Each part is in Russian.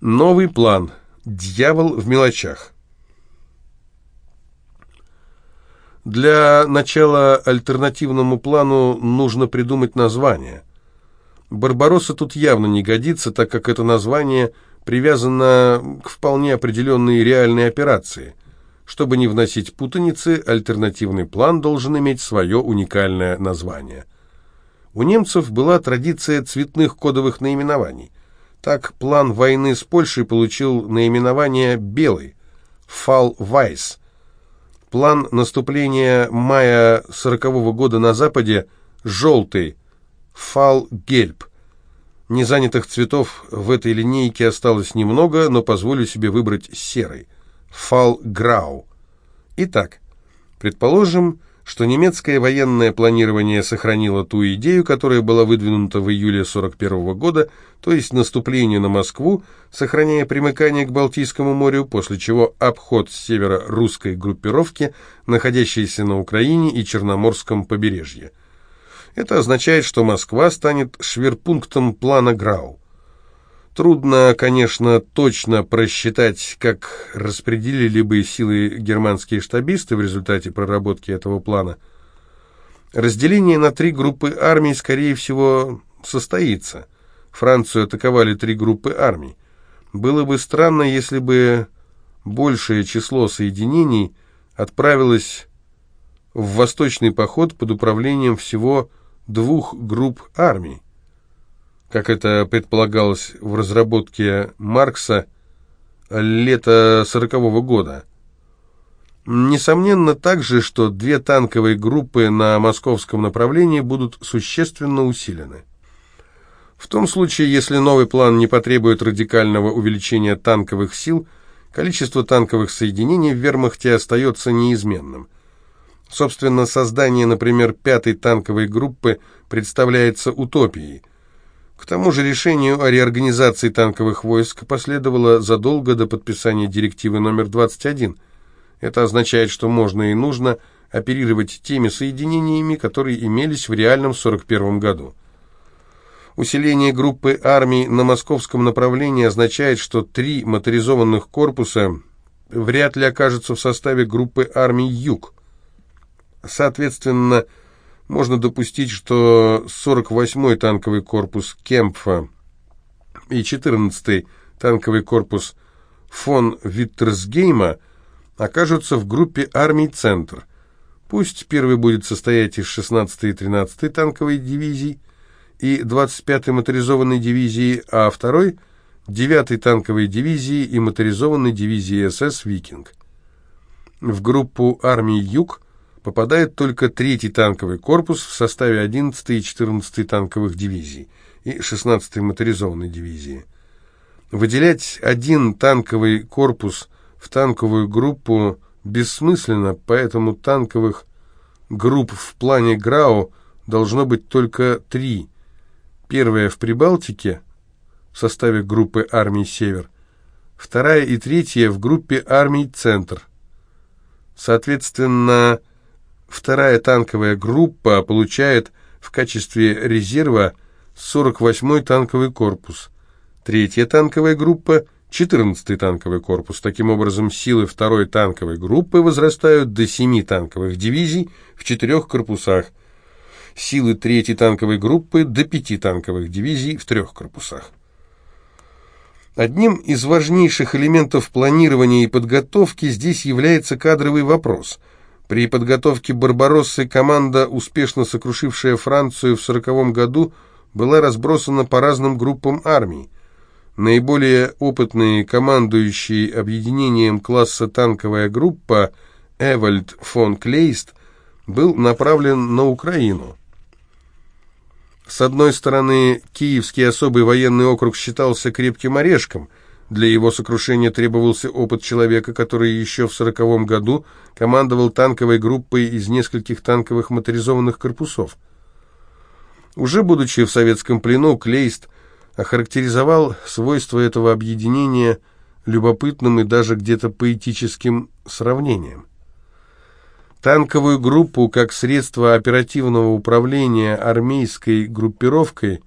Новый план. Дьявол в мелочах. Для начала альтернативному плану нужно придумать название. «Барбаросса» тут явно не годится, так как это название привязано к вполне определенной реальной операции. Чтобы не вносить путаницы, альтернативный план должен иметь свое уникальное название. У немцев была традиция цветных кодовых наименований. Так план войны с Польшей получил наименование «Белый» – «Фал Вайс». План наступления мая 40 -го года на Западе – «Желтый» – «Фал Гельб». Незанятых цветов в этой линейке осталось немного, но позволю себе выбрать серый – «Фал Грау». Итак, предположим, что немецкое военное планирование сохранило ту идею, которая была выдвинута в июле 1941 года, то есть наступление на Москву, сохраняя примыкание к Балтийскому морю, после чего обход с севера русской группировки, находящейся на Украине и Черноморском побережье. Это означает, что Москва станет шверпунктом плана Грау. Трудно, конечно, точно просчитать, как распределили бы силы германские штабисты в результате проработки этого плана. Разделение на три группы армий, скорее всего, состоится. Францию атаковали три группы армий. Было бы странно, если бы большее число соединений отправилось в восточный поход под управлением всего двух групп армий как это предполагалось в разработке Маркса лета сорокового года. Несомненно также, что две танковые группы на московском направлении будут существенно усилены. В том случае, если новый план не потребует радикального увеличения танковых сил, количество танковых соединений в вермахте остается неизменным. Собственно, создание, например, пятой танковой группы представляется утопией – к тому же решению о реорганизации танковых войск последовало задолго до подписания директивы номер 21. Это означает, что можно и нужно оперировать теми соединениями, которые имелись в реальном 41 году. Усиление группы армий на московском направлении означает, что три моторизованных корпуса вряд ли окажутся в составе группы армий «Юг». Соответственно, можно допустить, что 48-й танковый корпус Кемпфа и 14-й танковый корпус фон Виттерсгейма окажутся в группе армий «Центр». Пусть первый будет состоять из 16-й и 13-й танковой дивизий и 25-й моторизованной дивизии, а второй – 9-й танковой дивизии и моторизованной дивизии СС «Викинг». В группу армий «Юг» попадает только третий танковый корпус в составе 11-й и 14-й танковых дивизий и 16-й моторизованной дивизии. Выделять один танковый корпус в танковую группу бессмысленно, поэтому танковых групп в плане ГРАУ должно быть только три. Первая в Прибалтике в составе группы армий «Север», вторая и третья в группе армий «Центр». Соответственно, Вторая танковая группа получает в качестве резерва 48-й танковый корпус. Третья танковая группа – 14-й танковый корпус. Таким образом, силы второй танковой группы возрастают до 7 танковых дивизий в четырех корпусах. Силы третьей танковой группы – до 5 танковых дивизий в трех корпусах. Одним из важнейших элементов планирования и подготовки здесь является кадровый вопрос – при подготовке «Барбароссы» команда, успешно сокрушившая Францию в 1940 году, была разбросана по разным группам армий. Наиболее опытный командующий объединением класса танковая группа Эвальд фон Клейст был направлен на Украину. С одной стороны, Киевский особый военный округ считался крепким орешком – для его сокрушения требовался опыт человека, который еще в сороковом году командовал танковой группой из нескольких танковых моторизованных корпусов. Уже будучи в советском плену, Клейст охарактеризовал свойства этого объединения любопытным и даже где-то поэтическим сравнением. Танковую группу как средство оперативного управления армейской группировкой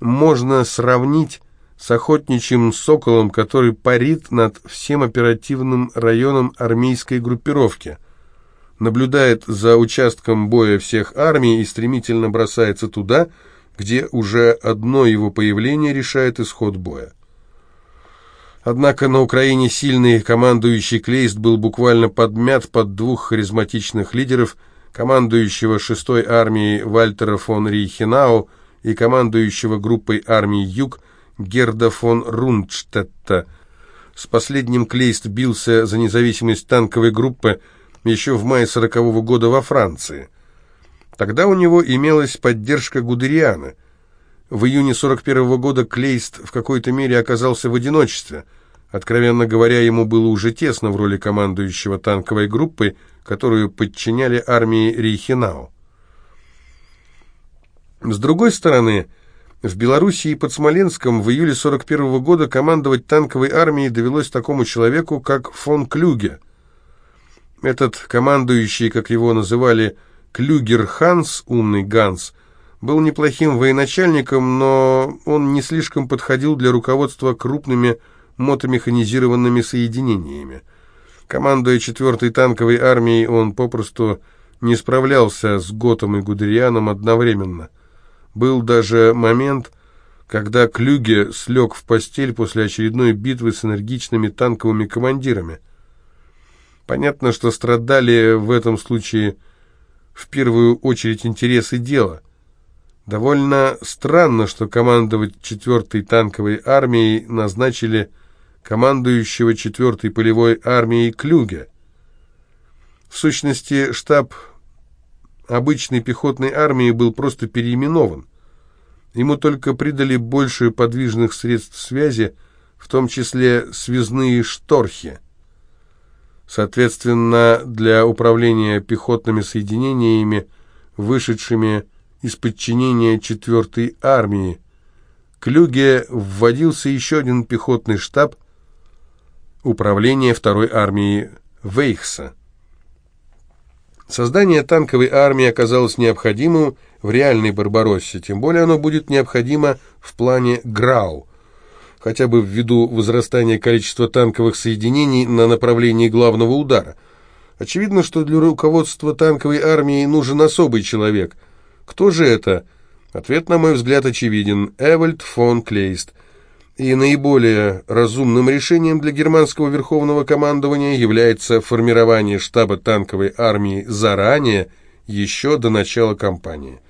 можно сравнить с охотничьим соколом, который парит над всем оперативным районом армейской группировки, наблюдает за участком боя всех армий и стремительно бросается туда, где уже одно его появление решает исход боя. Однако на Украине сильный командующий Клейст был буквально подмят под двух харизматичных лидеров, командующего 6-й армией Вальтера фон Рейхенау и командующего группой армий Юг Герда фон Рундштетта. С последним Клейст бился за независимость танковой группы еще в мае 40 -го года во Франции. Тогда у него имелась поддержка Гудериана. В июне 41 -го года Клейст в какой-то мере оказался в одиночестве. Откровенно говоря, ему было уже тесно в роли командующего танковой группой, которую подчиняли армии Рейхенау. С другой стороны, в Белоруссии под Смоленском в июле 41 -го года командовать танковой армией довелось такому человеку, как фон Клюге. Этот командующий, как его называли, Клюгер Ханс, умный Ганс, был неплохим военачальником, но он не слишком подходил для руководства крупными мотомеханизированными соединениями. Командуя 4-й танковой армией, он попросту не справлялся с Готом и Гудерианом одновременно – был даже момент, когда Клюге слег в постель после очередной битвы с энергичными танковыми командирами. Понятно, что страдали в этом случае в первую очередь интересы дела. Довольно странно, что командовать 4-й танковой армией назначили командующего 4-й полевой армией Клюге. В сущности, штаб обычной пехотной армии был просто переименован. Ему только придали больше подвижных средств связи, в том числе связные шторхи. Соответственно, для управления пехотными соединениями, вышедшими из подчинения 4-й армии, к Люге вводился еще один пехотный штаб управления 2-й армии Вейхса. Создание танковой армии оказалось необходимым в реальной Барбароссе, тем более оно будет необходимо в плане ГРАУ, хотя бы ввиду возрастания количества танковых соединений на направлении главного удара. Очевидно, что для руководства танковой армией нужен особый человек. Кто же это? Ответ, на мой взгляд, очевиден. Эвальд фон Клейст – и наиболее разумным решением для германского верховного командования является формирование штаба танковой армии заранее, еще до начала кампании.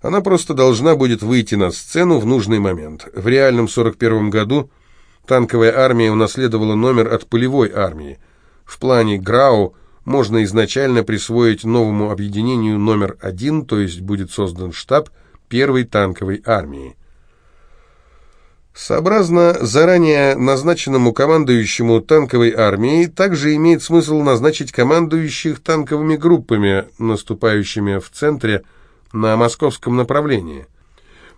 Она просто должна будет выйти на сцену в нужный момент. В реальном 41 году танковая армия унаследовала номер от полевой армии. В плане ГРАУ можно изначально присвоить новому объединению номер один, то есть будет создан штаб первой танковой армии. Сообразно заранее назначенному командующему танковой армией, также имеет смысл назначить командующих танковыми группами, наступающими в центре на московском направлении.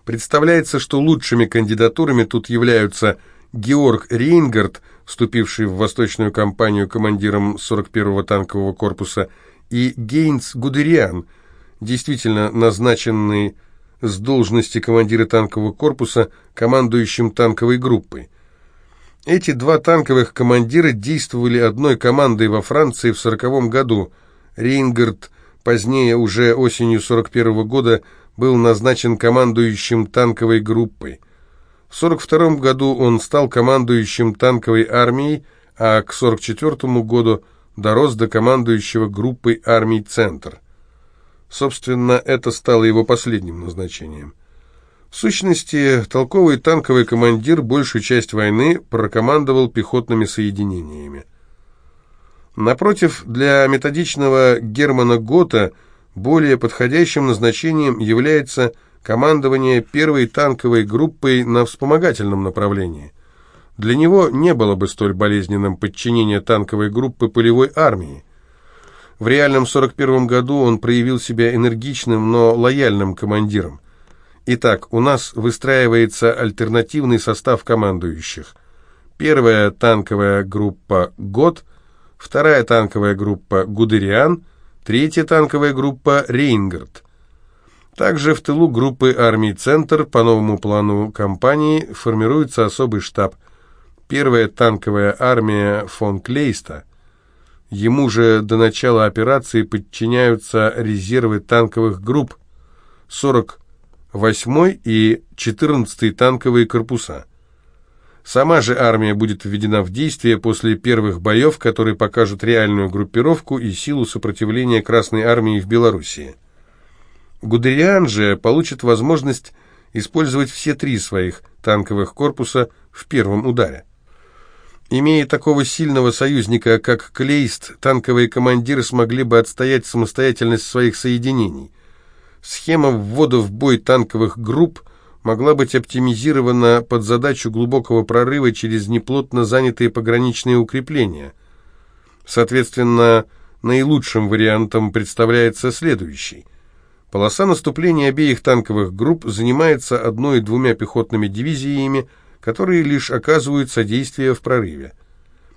Представляется, что лучшими кандидатурами тут являются Георг Рейнгард, вступивший в восточную кампанию командиром 41-го танкового корпуса, и Гейнс Гудериан, действительно назначенный с должности командира танкового корпуса командующим танковой группой. Эти два танковых командира действовали одной командой во Франции в 1940 году. Рейнгард позднее, уже осенью 1941 года, был назначен командующим танковой группой. В 1942 году он стал командующим танковой армией, а к 1944 году дорос до командующего группой армий «Центр». Собственно, это стало его последним назначением. В сущности, толковый танковый командир большую часть войны прокомандовал пехотными соединениями. Напротив, для методичного Германа Гота более подходящим назначением является командование первой танковой группой на вспомогательном направлении. Для него не было бы столь болезненным подчинение танковой группы полевой армии. В реальном 41 году он проявил себя энергичным, но лояльным командиром. Итак, у нас выстраивается альтернативный состав командующих. Первая танковая группа «Год», вторая танковая группа «Гудериан», третья танковая группа «Рейнгард». Также в тылу группы армий «Центр» по новому плану кампании формируется особый штаб. Первая танковая армия фон Клейста. Ему же до начала операции подчиняются резервы танковых групп 48-й и 14-й танковые корпуса. Сама же армия будет введена в действие после первых боев, которые покажут реальную группировку и силу сопротивления Красной армии в Белоруссии. Гудериан же получит возможность использовать все три своих танковых корпуса в первом ударе. Имея такого сильного союзника, как Клейст, танковые командиры смогли бы отстоять самостоятельность своих соединений. Схема ввода в бой танковых групп могла быть оптимизирована под задачу глубокого прорыва через неплотно занятые пограничные укрепления. Соответственно, наилучшим вариантом представляется следующий – Полоса наступления обеих танковых групп занимается одной-двумя пехотными дивизиями, которые лишь оказывают содействие в прорыве.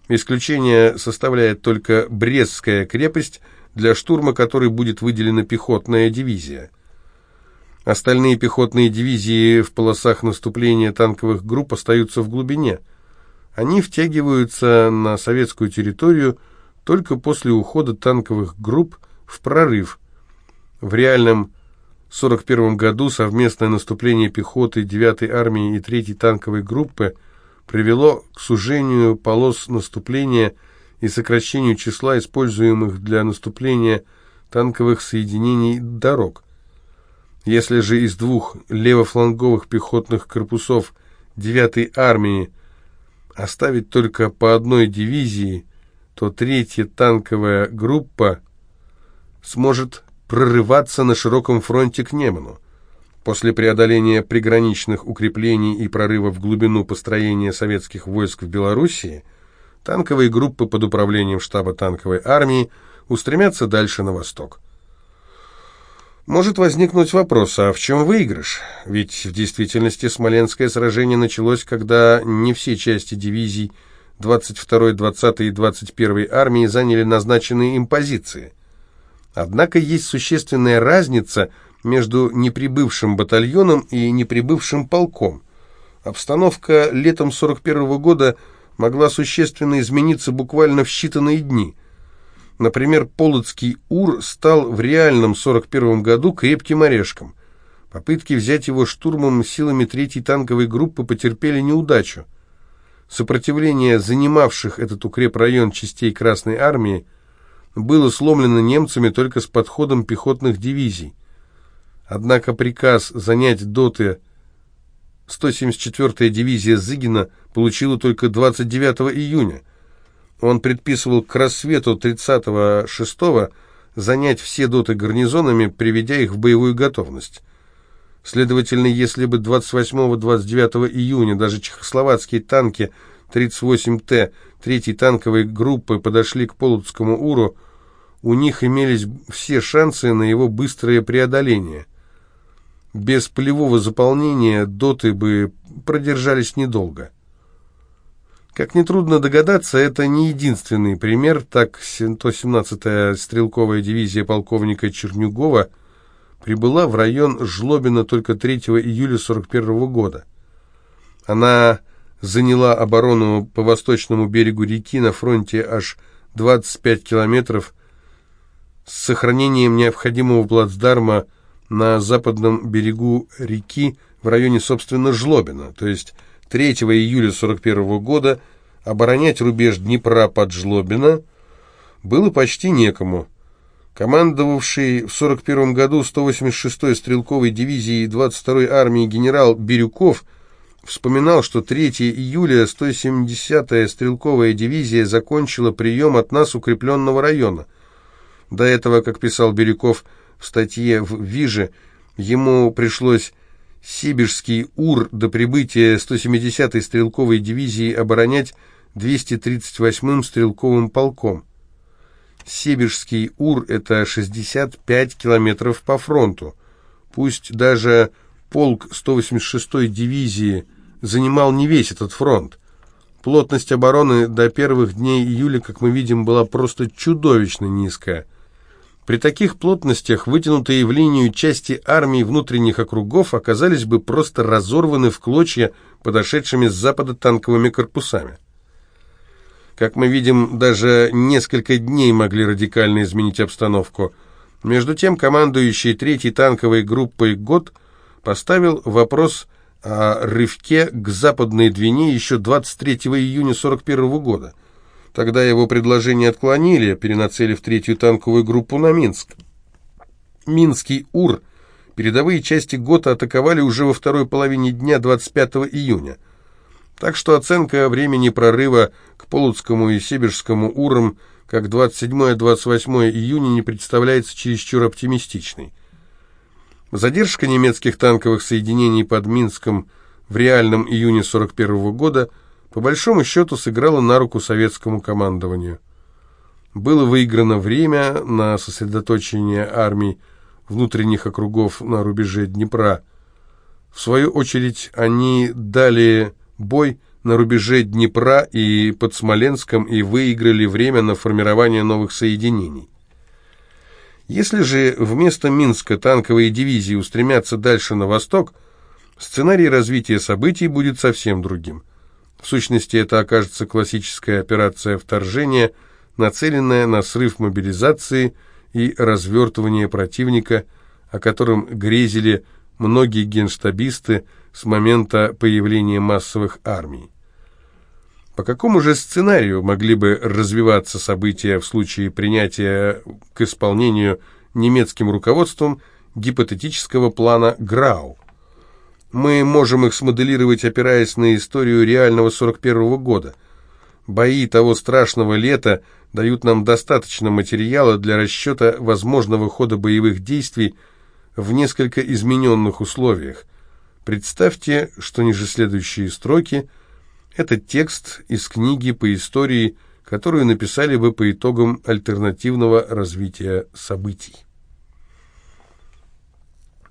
Исключение составляет только Брестская крепость, для штурма которой будет выделена пехотная дивизия. Остальные пехотные дивизии в полосах наступления танковых групп остаются в глубине. Они втягиваются на советскую территорию только после ухода танковых групп в прорыв – в реальном 41 году совместное наступление пехоты 9-й армии и 3-й танковой группы привело к сужению полос наступления и сокращению числа используемых для наступления танковых соединений дорог. Если же из двух левофланговых пехотных корпусов 9-й армии оставить только по одной дивизии, то третья танковая группа сможет прорываться на широком фронте к Неману. После преодоления приграничных укреплений и прорыва в глубину построения советских войск в Белоруссии, танковые группы под управлением штаба танковой армии устремятся дальше на восток. Может возникнуть вопрос, а в чем выигрыш? Ведь в действительности Смоленское сражение началось, когда не все части дивизий 22-й, 20-й и 21-й армии заняли назначенные им позиции. Однако есть существенная разница между неприбывшим батальоном и неприбывшим полком. Обстановка летом 41 -го года могла существенно измениться буквально в считанные дни. Например, Полоцкий УР стал в реальном 41 году крепким орешком. Попытки взять его штурмом силами 3-й танковой группы потерпели неудачу. Сопротивление занимавших этот укрепрайон частей Красной Армии – было сломлено немцами только с подходом пехотных дивизий. Однако приказ занять доты 174-я дивизия Зыгина получила только 29 июня. Он предписывал к рассвету 36-го занять все доты гарнизонами, приведя их в боевую готовность. Следовательно, если бы 28-29 июня даже чехословацкие танки 38Т 3-й танковой группы подошли к Полоцкому Уру, у них имелись все шансы на его быстрое преодоление. Без полевого заполнения доты бы продержались недолго. Как нетрудно догадаться, это не единственный пример. Так, 117-я стрелковая дивизия полковника Чернюгова прибыла в район Жлобина только 3 июля 41 года. Она заняла оборону по восточному берегу реки на фронте аж 25 километров с сохранением необходимого плацдарма на западном берегу реки в районе, собственно, Жлобина, то есть 3 июля 41 года оборонять рубеж Днепра под Жлобина было почти некому. Командовавший в 41 году 186-й стрелковой дивизией 22-й армии генерал Бирюков вспоминал, что 3 июля 170-я стрелковая дивизия закончила прием от нас укрепленного района – до этого, как писал Бирюков в статье в «Виже», ему пришлось Сибирский УР до прибытия 170-й стрелковой дивизии оборонять 238-м стрелковым полком. Сибирский УР – это 65 километров по фронту. Пусть даже полк 186-й дивизии занимал не весь этот фронт. Плотность обороны до первых дней июля, как мы видим, была просто чудовищно низкая – При таких плотностях вытянутые в линию части армии внутренних округов оказались бы просто разорваны в клочья подошедшими с запада танковыми корпусами. Как мы видим, даже несколько дней могли радикально изменить обстановку. Между тем, командующий третьей танковой группой ГОД поставил вопрос о рывке к Западной Двине еще 23 июня 1941 года. Тогда его предложение отклонили, перенацелив третью танковую группу на Минск. Минский УР передовые части ГОТА атаковали уже во второй половине дня 25 июня. Так что оценка времени прорыва к Полоцкому и Сибирскому урам как 27-28 июня не представляется чересчур оптимистичной. Задержка немецких танковых соединений под Минском в реальном июне 41 года по большому счету сыграла на руку советскому командованию. Было выиграно время на сосредоточение армий внутренних округов на рубеже Днепра. В свою очередь они дали бой на рубеже Днепра и под Смоленском и выиграли время на формирование новых соединений. Если же вместо Минска танковые дивизии устремятся дальше на восток, сценарий развития событий будет совсем другим. В сущности, это окажется классическая операция вторжения, нацеленная на срыв мобилизации и развертывание противника, о котором грезили многие генштабисты с момента появления массовых армий. По какому же сценарию могли бы развиваться события в случае принятия к исполнению немецким руководством гипотетического плана Грау? Мы можем их смоделировать, опираясь на историю реального 41 -го года. Бои того страшного лета дают нам достаточно материала для расчета возможного хода боевых действий в несколько измененных условиях. Представьте, что ниже следующие строки – это текст из книги по истории, которую написали бы по итогам альтернативного развития событий.